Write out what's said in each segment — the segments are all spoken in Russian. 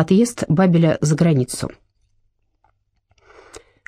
Отъезд Бабеля за границу.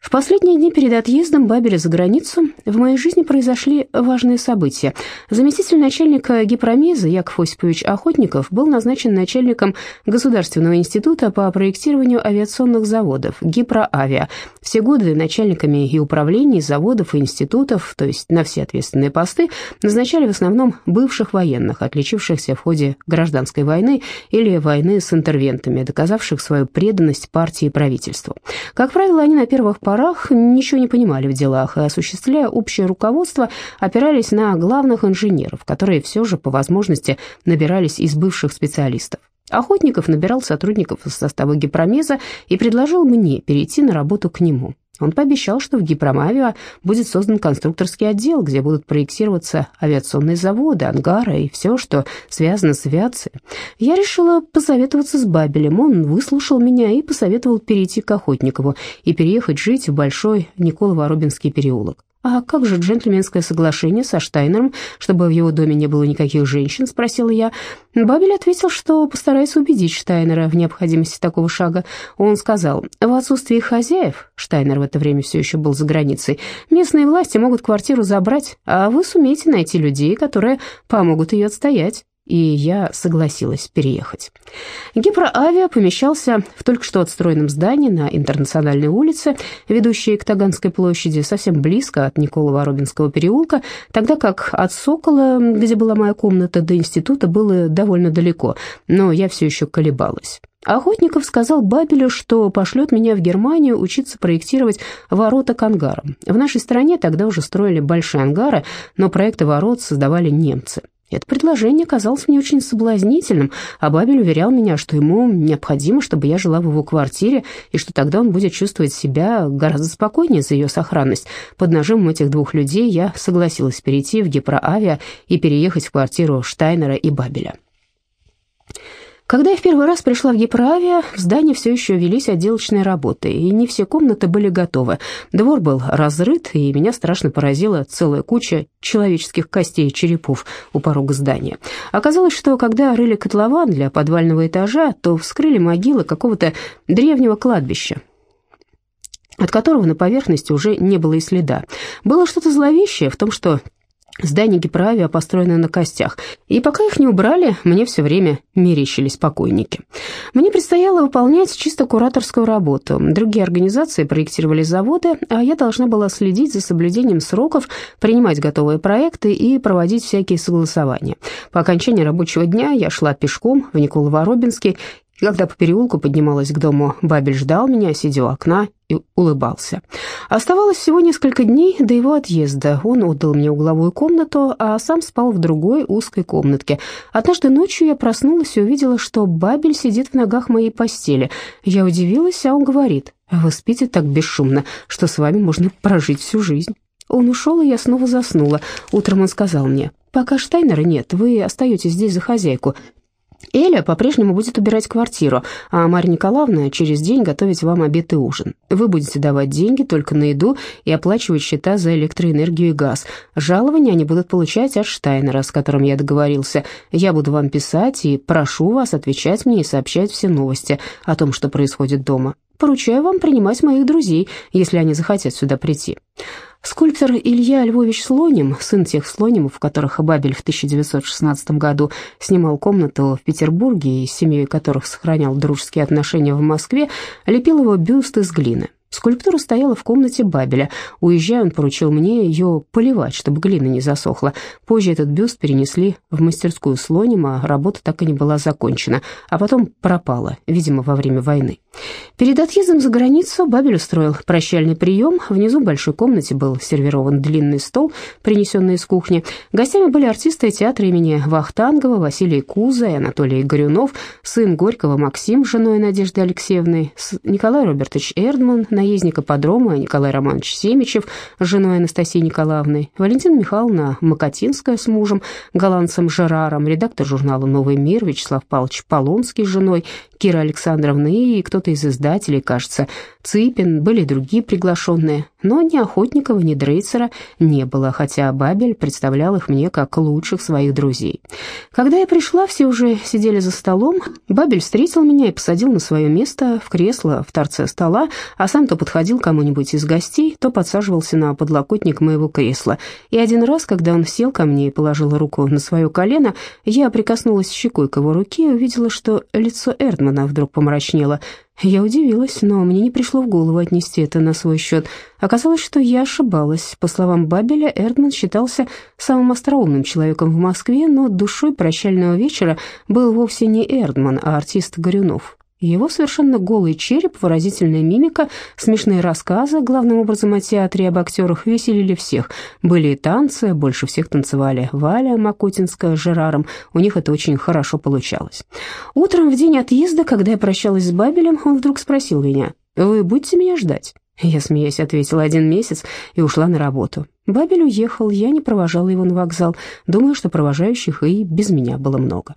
В последние дни перед отъездом Бабеля за границу в моей жизни произошли важные события. Заместитель начальника гипромеза Яков Осипович Охотников был назначен начальником Государственного института по проектированию авиационных заводов Гипроавиа. Все годы начальниками и управлений заводов и институтов, то есть на все ответственные посты, назначали в основном бывших военных, отличившихся в ходе гражданской войны или войны с интервентами, доказавших свою преданность партии и правительству. Как правило, они на первых порах порах ничего не понимали в делах и, осуществляя общее руководство, опирались на главных инженеров, которые все же по возможности набирались из бывших специалистов. Охотников набирал сотрудников из состава гипромеза и предложил мне перейти на работу к нему. Он пообещал, что в Гипромавиа будет создан конструкторский отдел, где будут проектироваться авиационные заводы, ангары и все, что связано с авиацией. Я решила посоветоваться с Бабелем. Он выслушал меня и посоветовал перейти к Охотникову и переехать жить в Большой Николо-Воробинский переулок. «А как же джентльменское соглашение со Штайнером, чтобы в его доме не было никаких женщин?» – спросила я. Бабель ответил, что постарается убедить Штайнера в необходимости такого шага. Он сказал, в отсутствие хозяев, Штайнер в это время все еще был за границей, местные власти могут квартиру забрать, а вы сумеете найти людей, которые помогут ее отстоять и я согласилась переехать. Гипроавиа помещался в только что отстроенном здании на Интернациональной улице, ведущей к Таганской площади, совсем близко от Николова-Робинского переулка, тогда как от Сокола, где была моя комната, до института было довольно далеко, но я все еще колебалась. Охотников сказал Бабелю, что пошлет меня в Германию учиться проектировать ворота к ангарам. В нашей стране тогда уже строили большие ангары, но проекты ворот создавали немцы. Это предложение казалось мне очень соблазнительным, а Бабель уверял меня, что ему необходимо, чтобы я жила в его квартире, и что тогда он будет чувствовать себя гораздо спокойнее за ее сохранность. Под нажимом этих двух людей я согласилась перейти в Гипроавиа и переехать в квартиру Штайнера и Бабеля. Когда я в первый раз пришла в Гипроавиа, в здании все еще велись отделочные работы, и не все комнаты были готовы. Двор был разрыт, и меня страшно поразила целая куча человеческих костей и черепов у порога здания. Оказалось, что когда рыли котлован для подвального этажа, то вскрыли могилы какого-то древнего кладбища от которого на поверхности уже не было и следа. Было что-то зловещее в том, что Здание гиперавиа построено на костях, и пока их не убрали, мне все время мерещились покойники. Мне предстояло выполнять чисто кураторскую работу. Другие организации проектировали заводы, а я должна была следить за соблюдением сроков, принимать готовые проекты и проводить всякие согласования. По окончании рабочего дня я шла пешком в Николово-Робинский когда по переулку поднималась к дому, Бабель ждал меня, сидя у окна, и улыбался. Оставалось всего несколько дней до его отъезда. Он отдал мне угловую комнату, а сам спал в другой узкой комнатке. Однажды ночью я проснулась и увидела, что Бабель сидит в ногах моей постели. Я удивилась, а он говорит, «Вы спите так бесшумно, что с вами можно прожить всю жизнь». Он ушел, и я снова заснула. Утром он сказал мне, «Пока Штайнера нет, вы остаетесь здесь за хозяйку. Эля по-прежнему будет убирать квартиру, а Марья Николаевна через день готовить вам обед и ужин. Вы будете давать деньги только на еду и оплачивать счета за электроэнергию и газ. Жалования они будут получать от Штайнера, с которым я договорился. Я буду вам писать и прошу вас отвечать мне и сообщать все новости о том, что происходит дома. Поручаю вам принимать моих друзей, если они захотят сюда прийти. Скульптор Илья Львович Слоним, сын тех Слонимов, которых Бабель в 1916 году снимал комнату в Петербурге и с семьей которых сохранял дружеские отношения в Москве, лепил его бюст из глины. Скульптура стояла в комнате Бабеля. Уезжая, он поручил мне ее поливать, чтобы глина не засохла. Позже этот бюст перенесли в мастерскую Слонима, работа так и не была закончена, а потом пропала, видимо, во время войны. Перед отъездом за границу Бабель устроил прощальный прием. Внизу в большой комнате был сервирован длинный стол, принесенный из кухни. Гостями были артисты театра имени Вахтангова, Василий Куза и Анатолий Горюнов, сын Горького Максим с женой Надежды Алексеевны, Николай Робертович Эрдман, наездник ипподрома Николай Романович Семичев с женой Анастасией Николаевной, Валентина Михайловна Макотинская с мужем, голландцем Жераром, редактор журнала «Новый мир» Вячеслав Павлович Полонский с женой, Кира Александровна и кто-то кто-то из издателей, кажется, Цыпин, были другие приглашенные, но ни Охотникова, ни Дрейцера не было, хотя Бабель представлял их мне как лучших своих друзей. Когда я пришла, все уже сидели за столом. Бабель встретил меня и посадил на свое место в кресло в торце стола, а сам то подходил кому-нибудь из гостей, то подсаживался на подлокотник моего кресла. И один раз, когда он сел ко мне и положил руку на свое колено, я прикоснулась щекой к его руке и увидела, что лицо Эрдмана вдруг помрачнело. Я удивилась, но мне не пришло в голову отнести это на свой счет. Оказалось, что я ошибалась. По словам Бабеля, Эрдман считался самым остроумным человеком в Москве, но душой прощального вечера был вовсе не Эрдман, а артист Горюнов. Его совершенно голый череп, выразительная мимика, смешные рассказы, главным образом о театре и об актерах, веселили всех. Были и танцы, больше всех танцевали Валя Макутинская с Жераром, у них это очень хорошо получалось. Утром в день отъезда, когда я прощалась с Бабелем, он вдруг спросил меня, «Вы будете меня ждать?» Я, смеясь, ответила один месяц и ушла на работу. Бабель уехал, я не провожала его на вокзал. Думаю, что провожающих и без меня было много.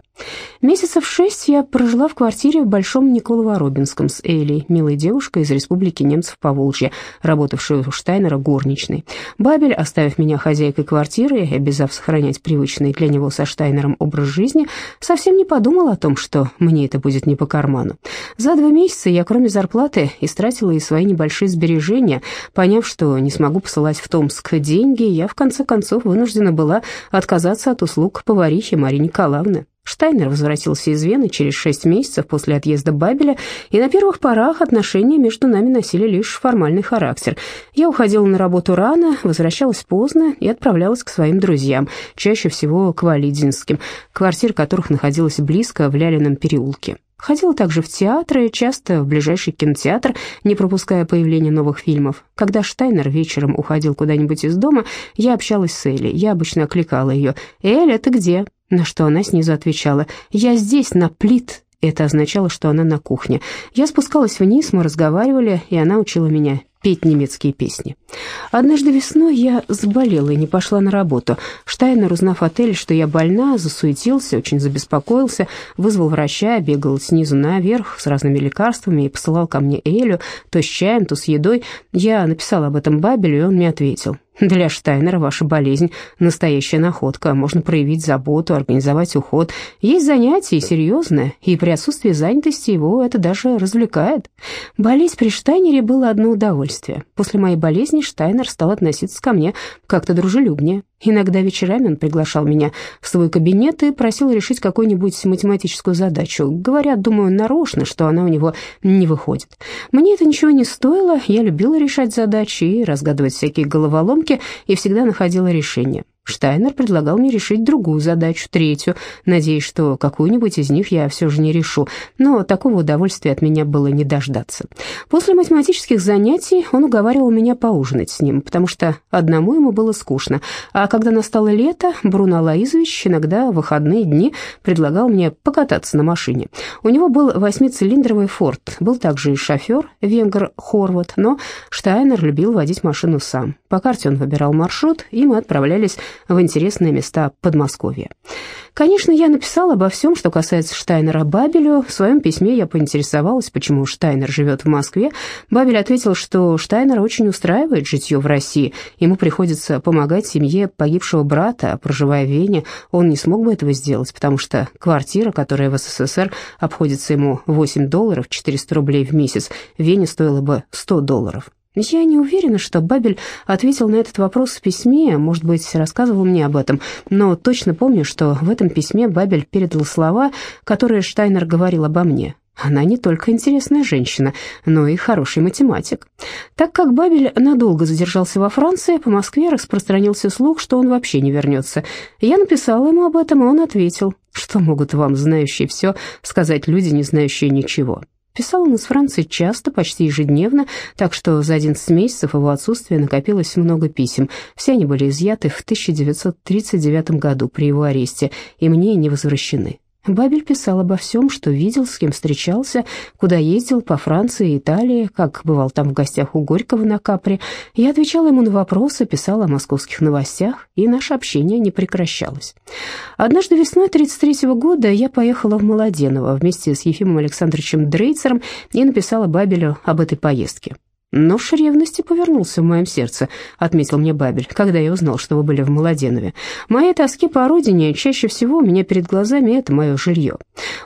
Месяцев шесть я прожила в квартире в Большом Николово-Робинском с Элей, милой девушкой из Республики Немцев по Волжье, работавшей у Штайнера горничной. Бабель, оставив меня хозяйкой квартиры и обязав сохранять привычный для него со Штайнером образ жизни, совсем не подумал о том, что мне это будет не по карману. За два месяца я, кроме зарплаты, истратила и свои небольшие сбережения, поняв, что не смогу посылать в Томск деньги, деньги, я в конце концов вынуждена была отказаться от услуг поварихи Марии Николаевны. Штайнер возвратился из Вены через шесть месяцев после отъезда Бабеля, и на первых порах отношения между нами носили лишь формальный характер. Я уходила на работу рано, возвращалась поздно и отправлялась к своим друзьям, чаще всего к Валидинским, квартира которых находилась близко в Лялином переулке. Ходила также в театры, часто в ближайший кинотеатр, не пропуская появления новых фильмов. Когда Штайнер вечером уходил куда-нибудь из дома, я общалась с Элли. Я обычно окликала ее «Эля, ты где?» На что она снизу отвечала «Я здесь, на плит». Это означало, что она на кухне. Я спускалась вниз, мы разговаривали, и она учила меня петь немецкие песни. Однажды весной я заболела и не пошла на работу. Штайнер, узнав от Элли, что я больна, засуетился, очень забеспокоился, вызвал врача, бегал снизу наверх с разными лекарствами и посылал ко мне Элю, то с чаем, то с едой. Я написала об этом Бабелю, и он мне ответил. Для Штайнера ваша болезнь – настоящая находка. Можно проявить заботу, организовать уход. Есть занятия серьезное, и при отсутствии занятости его это даже развлекает. Болеть при Штайнере было одно удовольствие. После моей болезни Штайнер стал относиться ко мне как-то дружелюбнее. Иногда вечерами он приглашал меня в свой кабинет и просил решить какую-нибудь математическую задачу. Говорят, думаю, нарочно, что она у него не выходит. Мне это ничего не стоило, я любила решать задачи и разгадывать всякие головоломки, и всегда находила решение. Штайнер предлагал мне решить другую задачу, третью, надеясь, что какую-нибудь из них я все же не решу, но такого удовольствия от меня было не дождаться. После математических занятий он уговаривал меня поужинать с ним, потому что одному ему было скучно, а когда настало лето, Бруно Алаизович иногда в выходные дни предлагал мне покататься на машине. У него был восьмицилиндровый «Форд», был также и шофер, венгер Хорват, но Штайнер любил водить машину сам. По карте он выбирал маршрут, и мы отправлялись в интересные места Подмосковья. Конечно, я написала обо всем, что касается Штайнера Бабелю. В своем письме я поинтересовалась, почему Штайнер живет в Москве. Бабель ответил, что Штайнер очень устраивает житье в России. Ему приходится помогать семье погибшего брата, проживая в Вене, он не смог бы этого сделать, потому что квартира, которая в СССР обходится ему 8 долларов 400 рублей в месяц, в Вене стоила бы 100 долларов. Я не уверена, что Бабель ответил на этот вопрос в письме, может быть, рассказывал мне об этом, но точно помню, что в этом письме Бабель передал слова, которые Штайнер говорил обо мне. Она не только интересная женщина, но и хороший математик. Так как Бабель надолго задержался во Франции, по Москве распространился слух, что он вообще не вернется. Я написала ему об этом, и он ответил, что могут вам, знающие все, сказать люди, не знающие ничего. Писал он из Франции часто, почти ежедневно, так что за 11 месяцев его отсутствия накопилось много писем. Все они были изъяты в 1939 году при его аресте и мне не возвращены. Бабель писал обо всем, что видел, с кем встречался, куда ездил по Франции и Италии, как бывал там в гостях у Горького на Капре. Я отвечала ему на вопросы, писала о московских новостях, и наше общение не прекращалось. Однажды весной 1933 года я поехала в Молоденово вместе с Ефимом Александровичем Дрейцером и написала Бабелю об этой поездке. «Нож ревности повернулся в моем сердце», — отметил мне Бабель, когда я узнал, что вы были в Молоденове. «Моей тоски по родине чаще всего у меня перед глазами это мое жилье».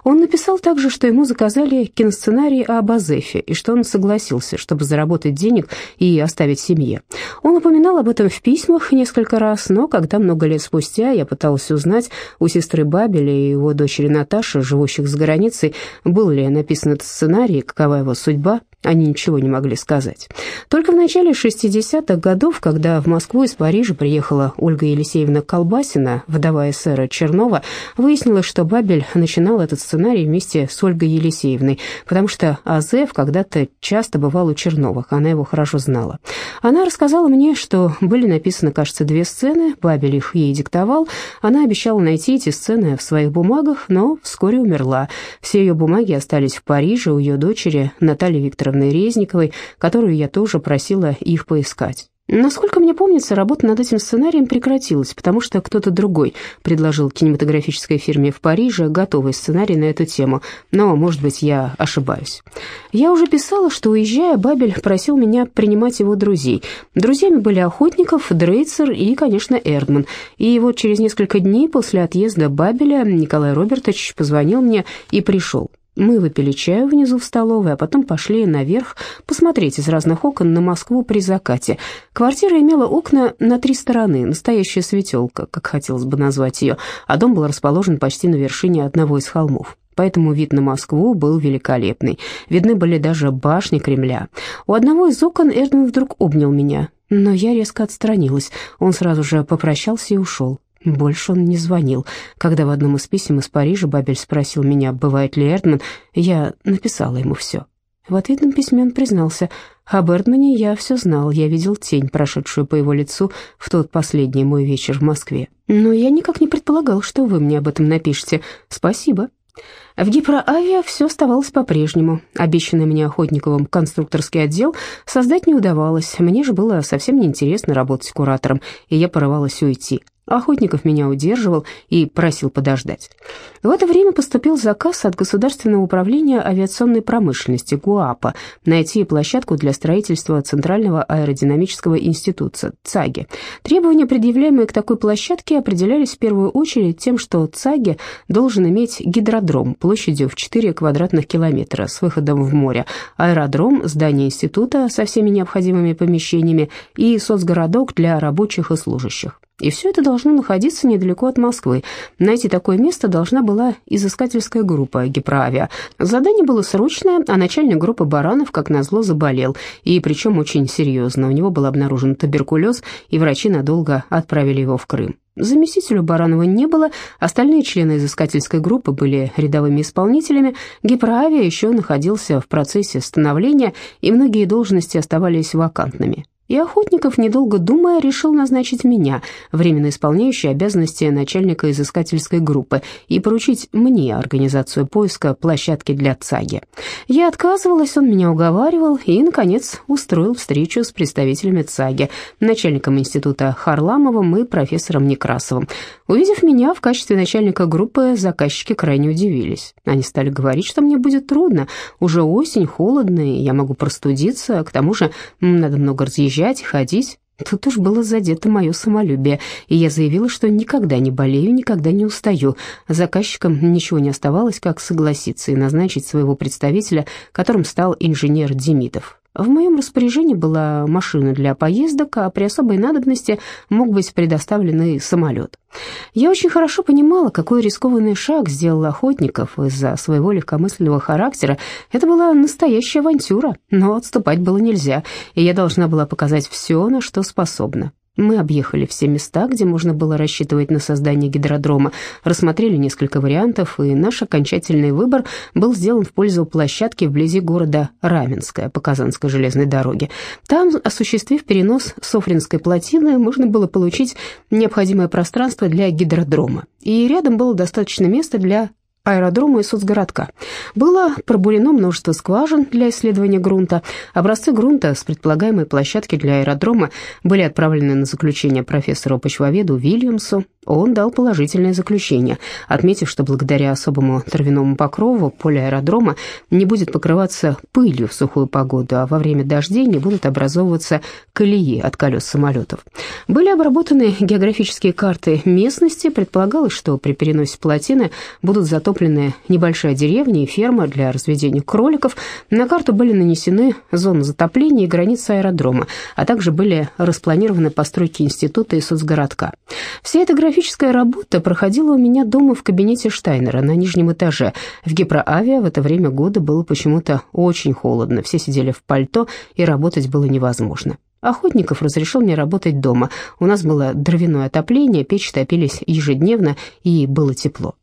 Он написал также, что ему заказали киносценарий об Азефе, и что он согласился, чтобы заработать денег и оставить семье. Он упоминал об этом в письмах несколько раз, но когда много лет спустя я пыталась узнать у сестры Бабеля и его дочери Наташи, живущих за границей, был ли написан этот сценарий, какова его судьба, они ничего не могли сказать. Только в начале 60-х годов, когда в Москву из Парижа приехала Ольга Елисеевна Колбасина, вдова эсера Чернова, выяснилось, что Бабель начинал этот сценарий вместе с Ольгой Елисеевной, потому что Азеф когда-то часто бывал у Черновых, она его хорошо знала. Она рассказала мне, что были написаны, кажется, две сцены, Бабель их ей диктовал, она обещала найти эти сцены в своих бумагах, но вскоре умерла. Все ее бумаги остались в Париже у ее дочери Натальи Викторовны Александровны Резниковой, которую я тоже просила их поискать. Насколько мне помнится, работа над этим сценарием прекратилась, потому что кто-то другой предложил кинематографической фирме в Париже готовый сценарий на эту тему, но, может быть, я ошибаюсь. Я уже писала, что, уезжая, Бабель просил меня принимать его друзей. Друзьями были Охотников, Дрейцер и, конечно, Эрдман. И вот через несколько дней после отъезда Бабеля Николай Робертович позвонил мне и пришел. Мы выпили чаю внизу в столовой, а потом пошли наверх посмотреть из разных окон на Москву при закате. Квартира имела окна на три стороны, настоящая светелка, как хотелось бы назвать ее, а дом был расположен почти на вершине одного из холмов. Поэтому вид на Москву был великолепный. Видны были даже башни Кремля. У одного из окон Эрдман вдруг обнял меня, но я резко отстранилась. Он сразу же попрощался и ушел. Больше он не звонил. Когда в одном из писем из Парижа Бабель спросил меня, бывает ли Эрдман, я написала ему все. В ответном письме он признался, об Эрдмане я все знал, я видел тень, прошедшую по его лицу в тот последний мой вечер в Москве. Но я никак не предполагал, что вы мне об этом напишете. Спасибо. В Гипроавиа все оставалось по-прежнему. Обещанный мне Охотниковым конструкторский отдел создать не удавалось. Мне же было совсем неинтересно работать куратором, и я порывалась уйти. Охотников меня удерживал и просил подождать. В это время поступил заказ от Государственного управления авиационной промышленности ГУАПа найти площадку для строительства Центрального аэродинамического института ЦАГИ. Требования, предъявляемые к такой площадке, определялись в первую очередь тем, что ЦАГИ должен иметь гидродром площадью в 4 квадратных километра с выходом в море, аэродром, здание института со всеми необходимыми помещениями и соцгородок для рабочих и служащих. И все это должно находиться недалеко от Москвы. Найти такое место должна была изыскательская группа Гиправиа. Задание было срочное, а начальник группы Баранов, как назло, заболел, и причем очень серьезно. У него был обнаружен туберкулез, и врачи надолго отправили его в Крым. Заместителю Баранова не было, остальные члены изыскательской группы были рядовыми исполнителями, Гиправиа еще находился в процессе становления, и многие должности оставались вакантными. И Охотников, недолго думая, решил назначить меня, временно исполняющей обязанности начальника изыскательской группы, и поручить мне организацию поиска площадки для ЦАГИ. Я отказывалась, он меня уговаривал и, наконец, устроил встречу с представителями ЦАГИ, начальником института Харламовым и профессором Некрасовым. Увидев меня в качестве начальника группы, заказчики крайне удивились. Они стали говорить, что мне будет трудно, уже осень, холодно, и я могу простудиться, к тому же надо много разъезжать, разъезжать, ходить. Тут уж было задето мое самолюбие, и я заявила, что никогда не болею, никогда не устаю. Заказчикам ничего не оставалось, как согласиться и назначить своего представителя, которым стал инженер Демидов. В моем распоряжении была машина для поездок, а при особой надобности мог быть предоставлен и самолет. Я очень хорошо понимала, какой рискованный шаг сделал Охотников из-за своего легкомысленного характера. Это была настоящая авантюра, но отступать было нельзя, и я должна была показать все, на что способна. Мы объехали все места, где можно было рассчитывать на создание гидродрома, рассмотрели несколько вариантов, и наш окончательный выбор был сделан в пользу площадки вблизи города Раменское по Казанской железной дороге. Там, осуществив перенос Софринской плотины, можно было получить необходимое пространство для гидродрома, и рядом было достаточно места для аэродрома и соцгородка. Было пробурено множество скважин для исследования грунта. Образцы грунта с предполагаемой площадки для аэродрома были отправлены на заключение профессору-почвоведу Вильямсу. Он дал положительное заключение, отметив, что благодаря особому травяному покрову поле аэродрома не будет покрываться пылью в сухую погоду, а во время дождей не будут образовываться колеи от колес самолетов. Были обработаны географические карты местности, предполагалось, что при переносе плотины будут затоплены небольшая деревня и ферма для разведения кроликов. На карту были нанесены зоны затопления и границы аэродрома, а также были распланированы постройки института и соцгородка. Вся эта графическая работа проходила у меня дома в кабинете Штайнера на нижнем этаже. В Гипроавиа в это время года было почему-то очень холодно, все сидели в пальто, и работать было невозможно. Охотников разрешил мне работать дома. У нас было дровяное отопление, печь топились ежедневно, и было тепло.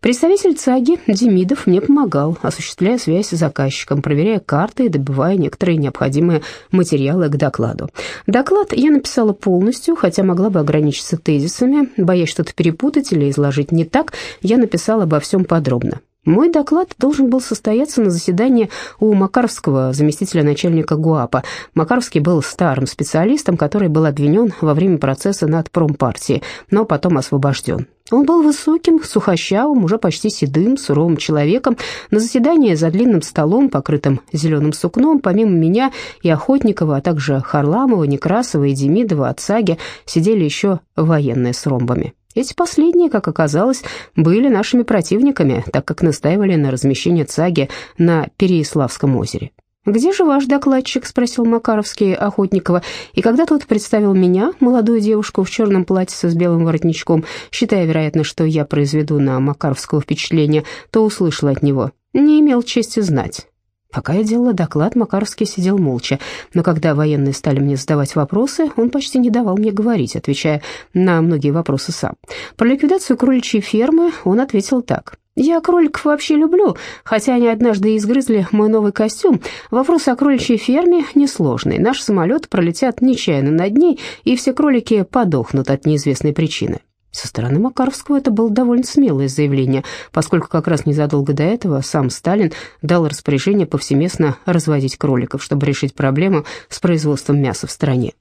Представитель ЦАГИ Демидов мне помогал, осуществляя связь с заказчиком, проверяя карты и добывая некоторые необходимые материалы к докладу. Доклад я написала полностью, хотя могла бы ограничиться тезисами. Боясь что-то перепутать или изложить не так, я написала обо всем подробно. Мой доклад должен был состояться на заседании у Макаровского, заместителя начальника ГУАПа. Макаровский был старым специалистом, который был обвинен во время процесса над промпартией, но потом освобожден. Он был высоким, сухощавым, уже почти седым, суровым человеком. На заседании за длинным столом, покрытым зеленым сукном, помимо меня и Охотникова, а также Харламова, Некрасова и Демидова от САГИ, сидели еще военные с ромбами. Эти последние, как оказалось, были нашими противниками, так как настаивали на размещении ЦАГИ на Переяславском озере. «Где же ваш докладчик?» — спросил Макаровский Охотникова. И когда тот представил меня, молодую девушку в черном платье с белым воротничком, считая, вероятно, что я произведу на Макаровского впечатление, то услышал от него. «Не имел чести знать». Пока я делала доклад, Макаровский сидел молча, но когда военные стали мне задавать вопросы, он почти не давал мне говорить, отвечая на многие вопросы сам. Про ликвидацию кроличьей фермы он ответил так. «Я кроликов вообще люблю, хотя они однажды изгрызли мой новый костюм. Вопрос о кроличьей ферме несложный. Наш самолет пролетят нечаянно над ней, и все кролики подохнут от неизвестной причины. Со стороны Макаровского это было довольно смелое заявление, поскольку как раз незадолго до этого сам Сталин дал распоряжение повсеместно разводить кроликов, чтобы решить проблему с производством мяса в стране.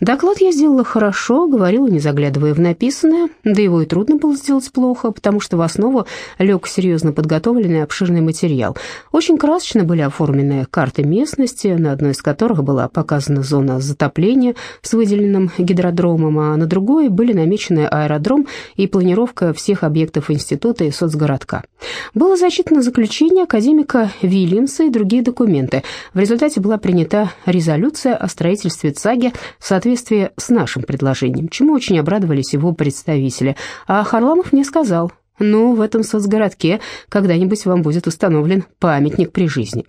Доклад я сделала хорошо, говорила, не заглядывая в написанное, да его и трудно было сделать плохо, потому что в основу лег серьезно подготовленный обширный материал. Очень красочно были оформлены карты местности, на одной из которых была показана зона затопления с выделенным гидродромом, а на другой были намечены аэродром и планировка всех объектов института и соцгородка. Было зачитано заключение академика Вильямса и другие документы. В результате была принята резолюция о строительстве ЦАГИ в соответствии с нашим предложением, чему очень обрадовались его представители. А Харламов мне сказал, ну, в этом соцгородке когда-нибудь вам будет установлен памятник при жизни.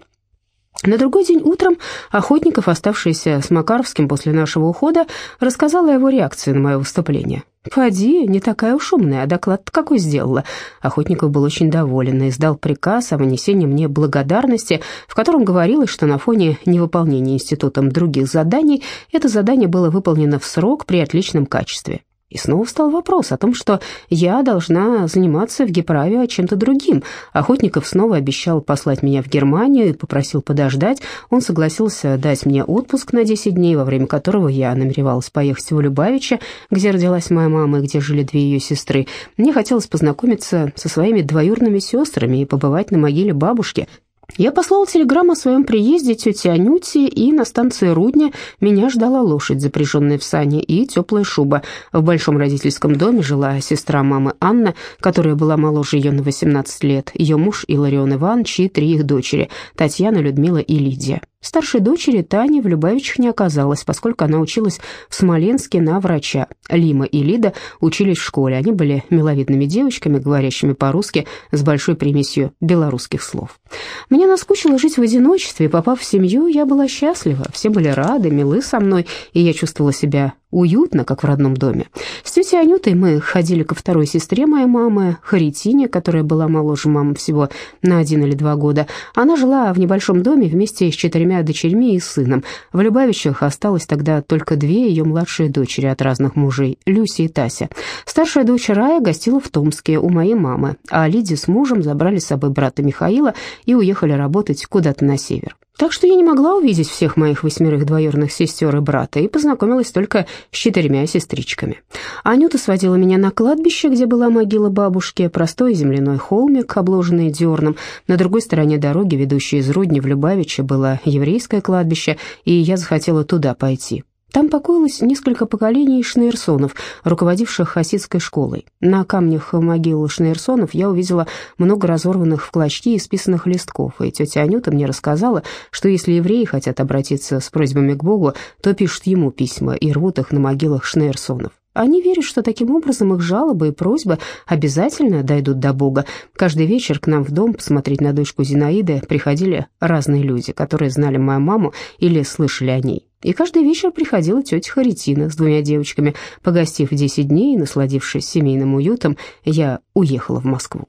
На другой день утром Охотников, оставшийся с Макаровским после нашего ухода, рассказал о его реакции на мое выступление. «Поди, не такая уж умная, а доклад какой сделала». Охотников был очень доволен и издал приказ о вынесении мне благодарности, в котором говорилось, что на фоне невыполнения институтом других заданий это задание было выполнено в срок при отличном качестве. И снова встал вопрос о том, что я должна заниматься в Геправе чем-то другим. Охотников снова обещал послать меня в Германию и попросил подождать. Он согласился дать мне отпуск на 10 дней, во время которого я намеревалась поехать в Любавича, где родилась моя мама и где жили две ее сестры. Мне хотелось познакомиться со своими двоюродными сестрами и побывать на могиле бабушки, я послал телеграмму о своем приезде тете Анюте, и на станции Рудня меня ждала лошадь, запряженная в сани, и теплая шуба. В большом родительском доме жила сестра мамы Анна, которая была моложе ее на 18 лет, ее муж Иларион Иванович и три их дочери, Татьяна, Людмила и Лидия. Старшей дочери Тани в Любавичах не оказалось, поскольку она училась в Смоленске на врача. Лима и Лида учились в школе. Они были миловидными девочками, говорящими по-русски с большой примесью белорусских слов. Мне наскучило жить в одиночестве, попав в семью, я была счастлива. Все были рады, милы со мной, и я чувствовала себя уютно, как в родном доме. С тетей Анютой мы ходили ко второй сестре моей мамы, Харитине, которая была моложе мамы всего на один или два года. Она жила в небольшом доме вместе с четырьмя дочерьми и сыном. В Любавичах осталось тогда только две ее младшие дочери от разных мужей, Люси и Тася. Старшая дочь Рая гостила в Томске у моей мамы, а Лидию с мужем забрали с собой брата Михаила и уехали работать куда-то на север. Так что я не могла увидеть всех моих восьмерых двоюродных сестер и брата и познакомилась только с четырьмя сестричками. Анюта сводила меня на кладбище, где была могила бабушки, простой земляной холмик, обложенный дерном. На другой стороне дороги, ведущей из Рудни в Любавиче, было еврейское кладбище, и я захотела туда пойти. Там покоилось несколько поколений шнейрсонов, руководивших хасидской школой. На камнях могил шнейрсонов я увидела много разорванных в клочки и списанных листков, и тетя Анюта мне рассказала, что если евреи хотят обратиться с просьбами к Богу, то пишут ему письма и рвут их на могилах шнейрсонов. Они верят, что таким образом их жалобы и просьбы обязательно дойдут до Бога. Каждый вечер к нам в дом посмотреть на дочку Зинаиды приходили разные люди, которые знали мою маму или слышали о ней. И каждый вечер приходила тетя Харитина с двумя девочками. Погостив 10 дней и насладившись семейным уютом, я уехала в Москву.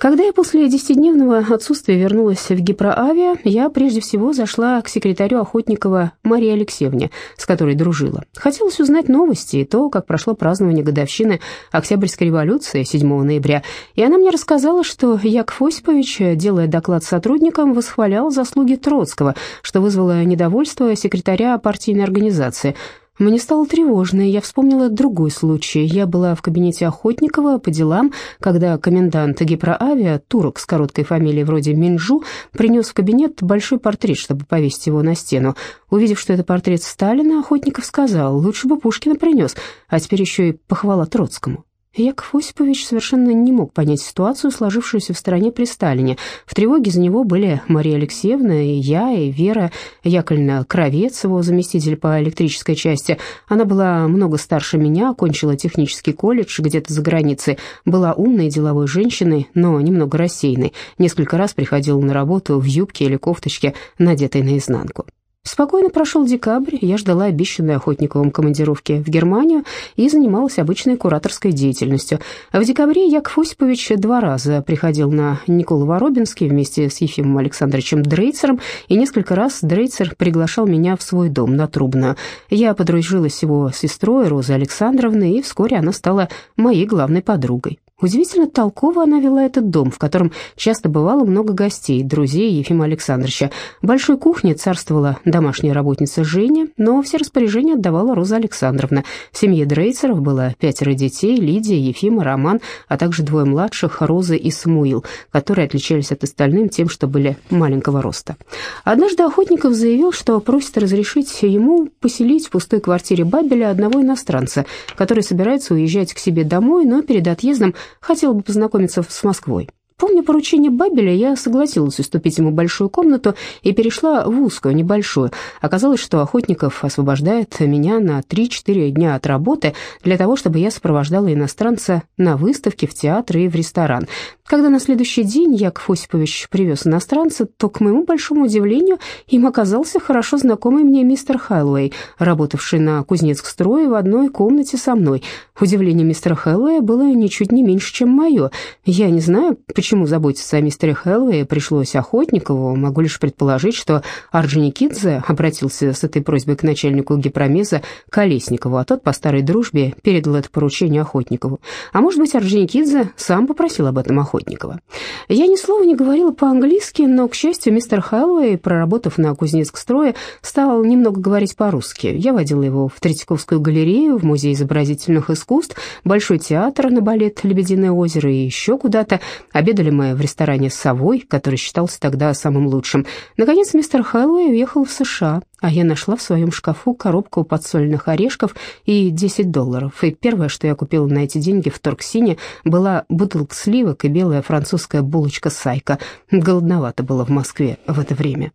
Когда я после десятидневного отсутствия вернулась в Гипроавиа, я прежде всего зашла к секретарю Охотникова Марии Алексеевне, с которой дружила. Хотелось узнать новости и то, как прошло празднование годовщины Октябрьской революции 7 ноября. И она мне рассказала, что Яков Осипович, делая доклад сотрудникам, восхвалял заслуги Троцкого, что вызвало недовольство секретаря партийной организации. Мне стало тревожно, и я вспомнила другой случай. Я была в кабинете Охотникова по делам, когда комендант гипроавиа, турок с короткой фамилией вроде Минжу, принес в кабинет большой портрет, чтобы повесить его на стену. Увидев, что это портрет Сталина, Охотников сказал, лучше бы Пушкина принес, а теперь еще и похвала Троцкому. Яков Осипович совершенно не мог понять ситуацию, сложившуюся в стране при Сталине. В тревоге за него были Мария Алексеевна и я, и Вера Яковлевна Кровец, его заместитель по электрической части. Она была много старше меня, окончила технический колледж где-то за границей, была умной деловой женщиной, но немного рассеянной. Несколько раз приходила на работу в юбке или кофточке, надетой наизнанку. Спокойно прошел декабрь, я ждала обещанной охотниковым командировки в Германию и занималась обычной кураторской деятельностью. В декабре Яков Осипович два раза приходил на Николу Воробинский вместе с Ефимом Александровичем Дрейцером, и несколько раз Дрейцер приглашал меня в свой дом на Трубную. Я подружилась с его сестрой Розой Александровной, и вскоре она стала моей главной подругой. Удивительно толково она вела этот дом, в котором часто бывало много гостей, друзей Ефима Александровича. Большой кухне царствовала домашняя работница Женя, но все распоряжения отдавала Роза Александровна. В семье Дрейцеров было пятеро детей, Лидия, Ефима, Роман, а также двое младших, Роза и Самуил, которые отличались от остальным тем, что были маленького роста. Однажды Охотников заявил, что просит разрешить ему поселить в пустой квартире Бабеля одного иностранца, который собирается уезжать к себе домой, но перед отъездом Хотела бы познакомиться с Москвой. Помня поручение Бабеля, я согласилась уступить ему большую комнату и перешла в узкую, небольшую. Оказалось, что Охотников освобождает меня на 3-4 дня от работы для того, чтобы я сопровождала иностранца на выставки, в театр и в ресторан. Когда на следующий день Яков Осипович привез иностранца, то, к моему большому удивлению, им оказался хорошо знакомый мне мистер Хэллоуэй, работавший на Кузнецк-строе в одной комнате со мной. Удивление мистера Хэллоуэя было ничуть не меньше, чем мое. Я не знаю, почему заботиться о мистере Хэллоуэе пришлось Охотникову, могу лишь предположить, что Орджоникидзе обратился с этой просьбой к начальнику гипромеза Колесникову, а тот по старой дружбе передал это поручение Охотникову. А может быть, Орджоникидзе сам попросил об этом Охотникова. Охотникова. Я ни слова не говорила по-английски, но, к счастью, мистер Хэллоуэй, проработав на Кузнецк-строе, стал немного говорить по-русски. Я водила его в Третьяковскую галерею, в Музей изобразительных искусств, Большой театр на балет «Лебединое озеро» и еще куда-то. Обедали мы в ресторане «Совой», который считался тогда самым лучшим. Наконец, мистер Хэллоуэй уехал в США а я нашла в своем шкафу коробку подсольных орешков и 10 долларов. И первое, что я купила на эти деньги в Торксине, была бутылка сливок и белая французская булочка «Сайка». Голодновато было в Москве в это время.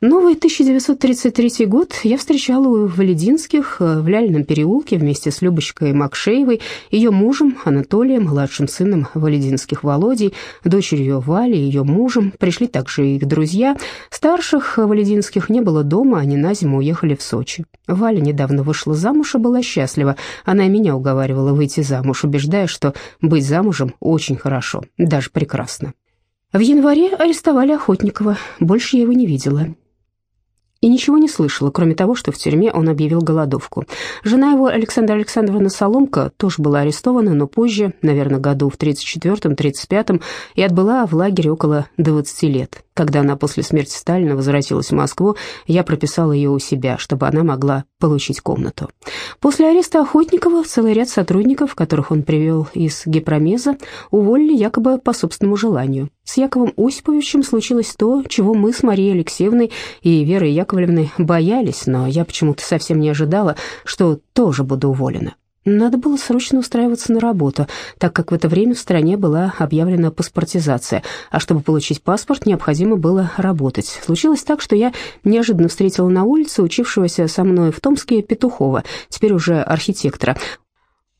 Новый 1933 год я встречала у Валединских в Ляльном переулке вместе с Любочкой Макшеевой, ее мужем Анатолием, младшим сыном Валединских Володей, дочерью Вали, ее мужем. Пришли также их друзья. Старших Валединских не было дома, они они на зиму уехали в Сочи. Валя недавно вышла замуж и была счастлива. Она и меня уговаривала выйти замуж, убеждая, что быть замужем очень хорошо, даже прекрасно. В январе арестовали Охотникова. Больше я его не видела и ничего не слышала, кроме того, что в тюрьме он объявил голодовку. Жена его, Александра Александровна Соломка, тоже была арестована, но позже, наверное, году в 34-35, и отбыла в лагере около 20 лет. Когда она после смерти Сталина возвратилась в Москву, я прописала ее у себя, чтобы она могла получить комнату. После ареста Охотникова целый ряд сотрудников, которых он привел из Гипромеза, уволили якобы по собственному желанию. С Яковом Осиповичем случилось то, чего мы с Марией Алексеевной и Верой Яковлевной боялись, но я почему-то совсем не ожидала, что тоже буду уволена. Надо было срочно устраиваться на работу, так как в это время в стране была объявлена паспортизация, а чтобы получить паспорт, необходимо было работать. Случилось так, что я неожиданно встретила на улице учившегося со мной в Томске Петухова, теперь уже архитектора.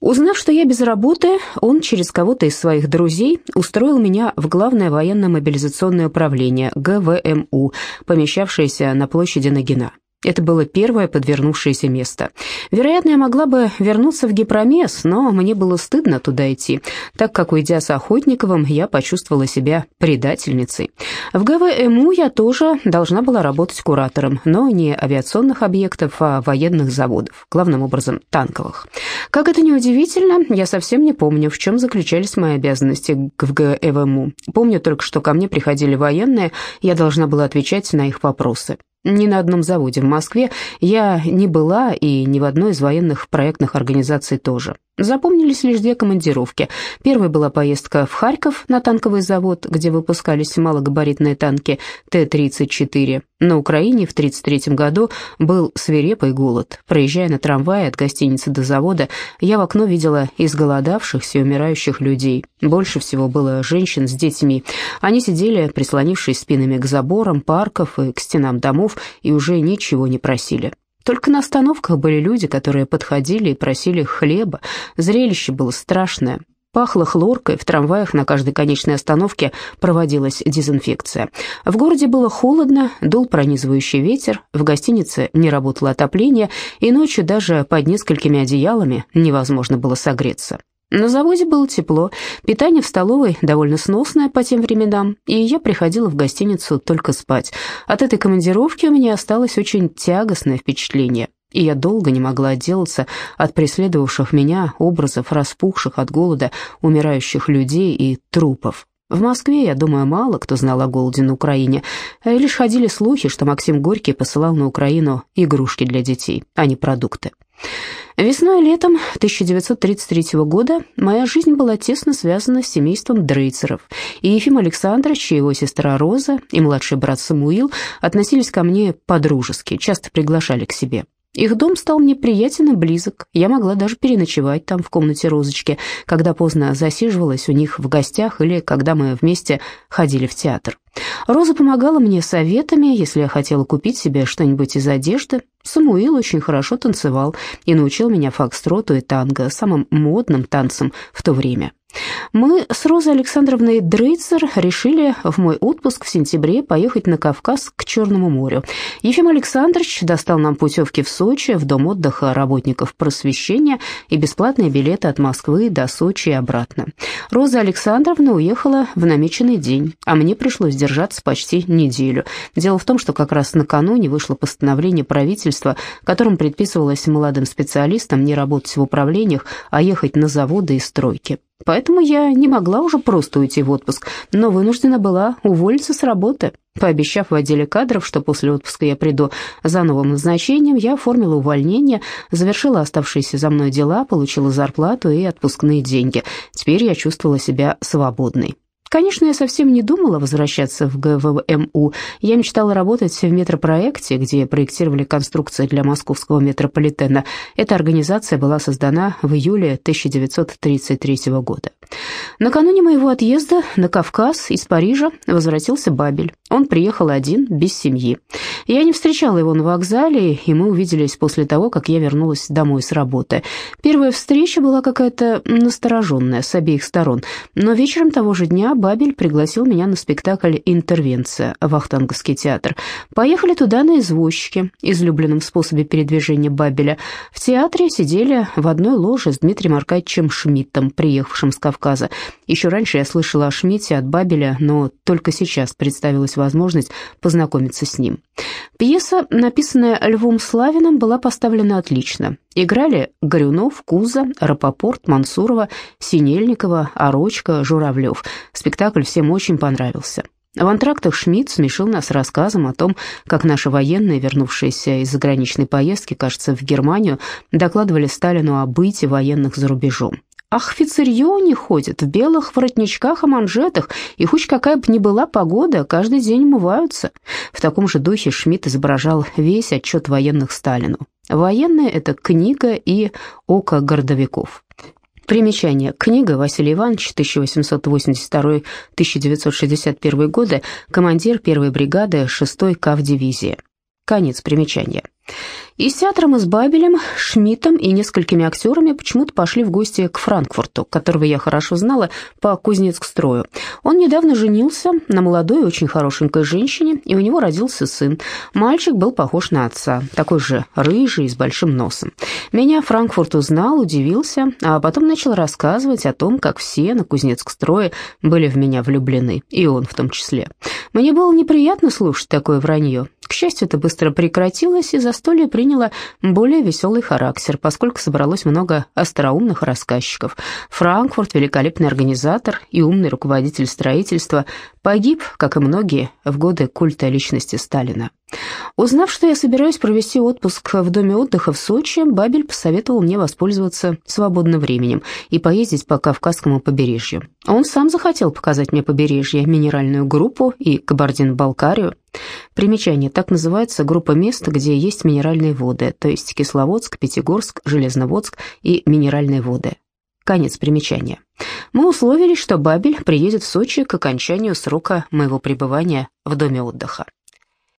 Узнав, что я без работы, он через кого-то из своих друзей устроил меня в Главное военно-мобилизационное управление ГВМУ, помещавшееся на площади Нагина. Это было первое подвернувшееся место. Вероятно, я могла бы вернуться в Гипромес, но мне было стыдно туда идти, так как, уйдя с Охотниковым, я почувствовала себя предательницей. В ГВМУ я тоже должна была работать куратором, но не авиационных объектов, а военных заводов, главным образом танковых. Как это ни удивительно, я совсем не помню, в чем заключались мои обязанности в ГВМУ. Помню только, что ко мне приходили военные, я должна была отвечать на их вопросы. Ни на одном заводе в Москве я не была и ни в одной из военных проектных организаций тоже. Запомнились лишь две командировки. Первой была поездка в Харьков на танковый завод, где выпускались малогабаритные танки Т-34. На Украине в 1933 году был свирепый голод. Проезжая на трамвае от гостиницы до завода, я в окно видела изголодавшихся и умирающих людей. Больше всего было женщин с детьми. Они сидели, прислонившись спинами к заборам парков и к стенам домов, и уже ничего не просили. Только на остановках были люди, которые подходили и просили хлеба. Зрелище было страшное. Пахло хлоркой, в трамваях на каждой конечной остановке проводилась дезинфекция. В городе было холодно, дул пронизывающий ветер, в гостинице не работало отопление, и ночью даже под несколькими одеялами невозможно было согреться. На заводе было тепло, питание в столовой довольно сносное по тем временам, и я приходила в гостиницу только спать. От этой командировки у меня осталось очень тягостное впечатление, и я долго не могла отделаться от преследовавших меня образов распухших от голода умирающих людей и трупов. В Москве, я думаю, мало кто знал о голоде на Украине, лишь ходили слухи, что Максим Горький посылал на Украину игрушки для детей, а не продукты. Весной и летом 1933 года моя жизнь была тесно связана с семейством Дрейцеров, и Ефим Александрович и его сестра Роза и младший брат Самуил относились ко мне по-дружески, часто приглашали к себе. Их дом стал мне приятен и близок. Я могла даже переночевать там в комнате Розочки, когда поздно засиживалась у них в гостях или когда мы вместе ходили в театр. Роза помогала мне советами, если я хотела купить себе что-нибудь из одежды. Самуил очень хорошо танцевал и научил меня фокстроту и танго, самым модным танцем в то время. Мы с Розой Александровной Дрейцер решили в мой отпуск в сентябре поехать на Кавказ к Черному морю. Ефим Александрович достал нам путевки в Сочи, в дом отдыха работников просвещения и бесплатные билеты от Москвы до Сочи и обратно. Роза Александровна уехала в намеченный день, а мне пришлось держаться почти неделю. Дело в том, что как раз накануне вышло постановление правительства, которым предписывалось молодым специалистам не работать в управлениях, а ехать на заводы и стройки. Поэтому я не могла уже просто уйти в отпуск, но вынуждена была уволиться с работы. Пообещав в отделе кадров, что после отпуска я приду за новым назначением, я оформила увольнение, завершила оставшиеся за мной дела, получила зарплату и отпускные деньги. Теперь я чувствовала себя свободной. Конечно, я совсем не думала возвращаться в ГВМУ. Я мечтала работать в метропроекте, где проектировали конструкции для московского метрополитена. Эта организация была создана в июле 1933 года. Накануне моего отъезда на Кавказ из Парижа возвратился Бабель. Он приехал один, без семьи. Я не встречала его на вокзале, и мы увиделись после того, как я вернулась домой с работы. Первая встреча была какая-то настороженная с обеих сторон, но вечером того же дня Бабель пригласил меня на спектакль «Интервенция» в Ахтанговский театр. Поехали туда на извозчике, излюбленном способе передвижения Бабеля. В театре сидели в одной ложе с Дмитрием Аркадьевичем Шмидтом, приехавшим с Кавказа. Еще раньше я слышала о Шмидте от Бабеля, но только сейчас представилась возможность познакомиться с ним. Пьеса, написанная Львом Славиным, была поставлена отлично. Играли Горюнов, Куза, Рапопорт, Мансурова, Синельникова, Орочка, Журавлев. Спектакль всем очень понравился. В антрактах Шмидт смешил нас рассказом о том, как наши военные, вернувшиеся из заграничной поездки, кажется, в Германию, докладывали Сталину о быте военных за рубежом. Ах, офицерье не ходят в белых воротничках и манжетах, и хоть какая бы ни была погода, каждый день умываются. В таком же духе Шмидт изображал весь отчет военных Сталину. Военные — это книга и око городовиков. Примечание. Книга Василий Иванович, 1882-1961 годы, командир первой бригады 6-й КАВ-дивизии. Конец примечания. И с театром, и с Бабелем, Шмидтом и несколькими актерами почему-то пошли в гости к Франкфурту, которого я хорошо знала по Кузнецк-строю. Он недавно женился на молодой, очень хорошенькой женщине, и у него родился сын. Мальчик был похож на отца, такой же рыжий, с большим носом. Меня Франкфурт узнал, удивился, а потом начал рассказывать о том, как все на Кузнецк-строе были в меня влюблены, и он в том числе. Мне было неприятно слушать такое вранье. К счастью, это быстро прекратилось, и застолье приняло более веселый характер, поскольку собралось много остроумных рассказчиков. Франкфурт, великолепный организатор и умный руководитель строительства, погиб, как и многие, в годы культа личности Сталина. Узнав, что я собираюсь провести отпуск в доме отдыха в Сочи, Бабель посоветовал мне воспользоваться свободным временем и поездить по Кавказскому побережью. Он сам захотел показать мне побережье, минеральную группу и Кабардино-Балкарию. Примечание. Так называется группа мест, где есть минеральные воды, то есть Кисловодск, Пятигорск, Железноводск и минеральные воды. Конец примечания. Мы условились, что Бабель приедет в Сочи к окончанию срока моего пребывания в доме отдыха.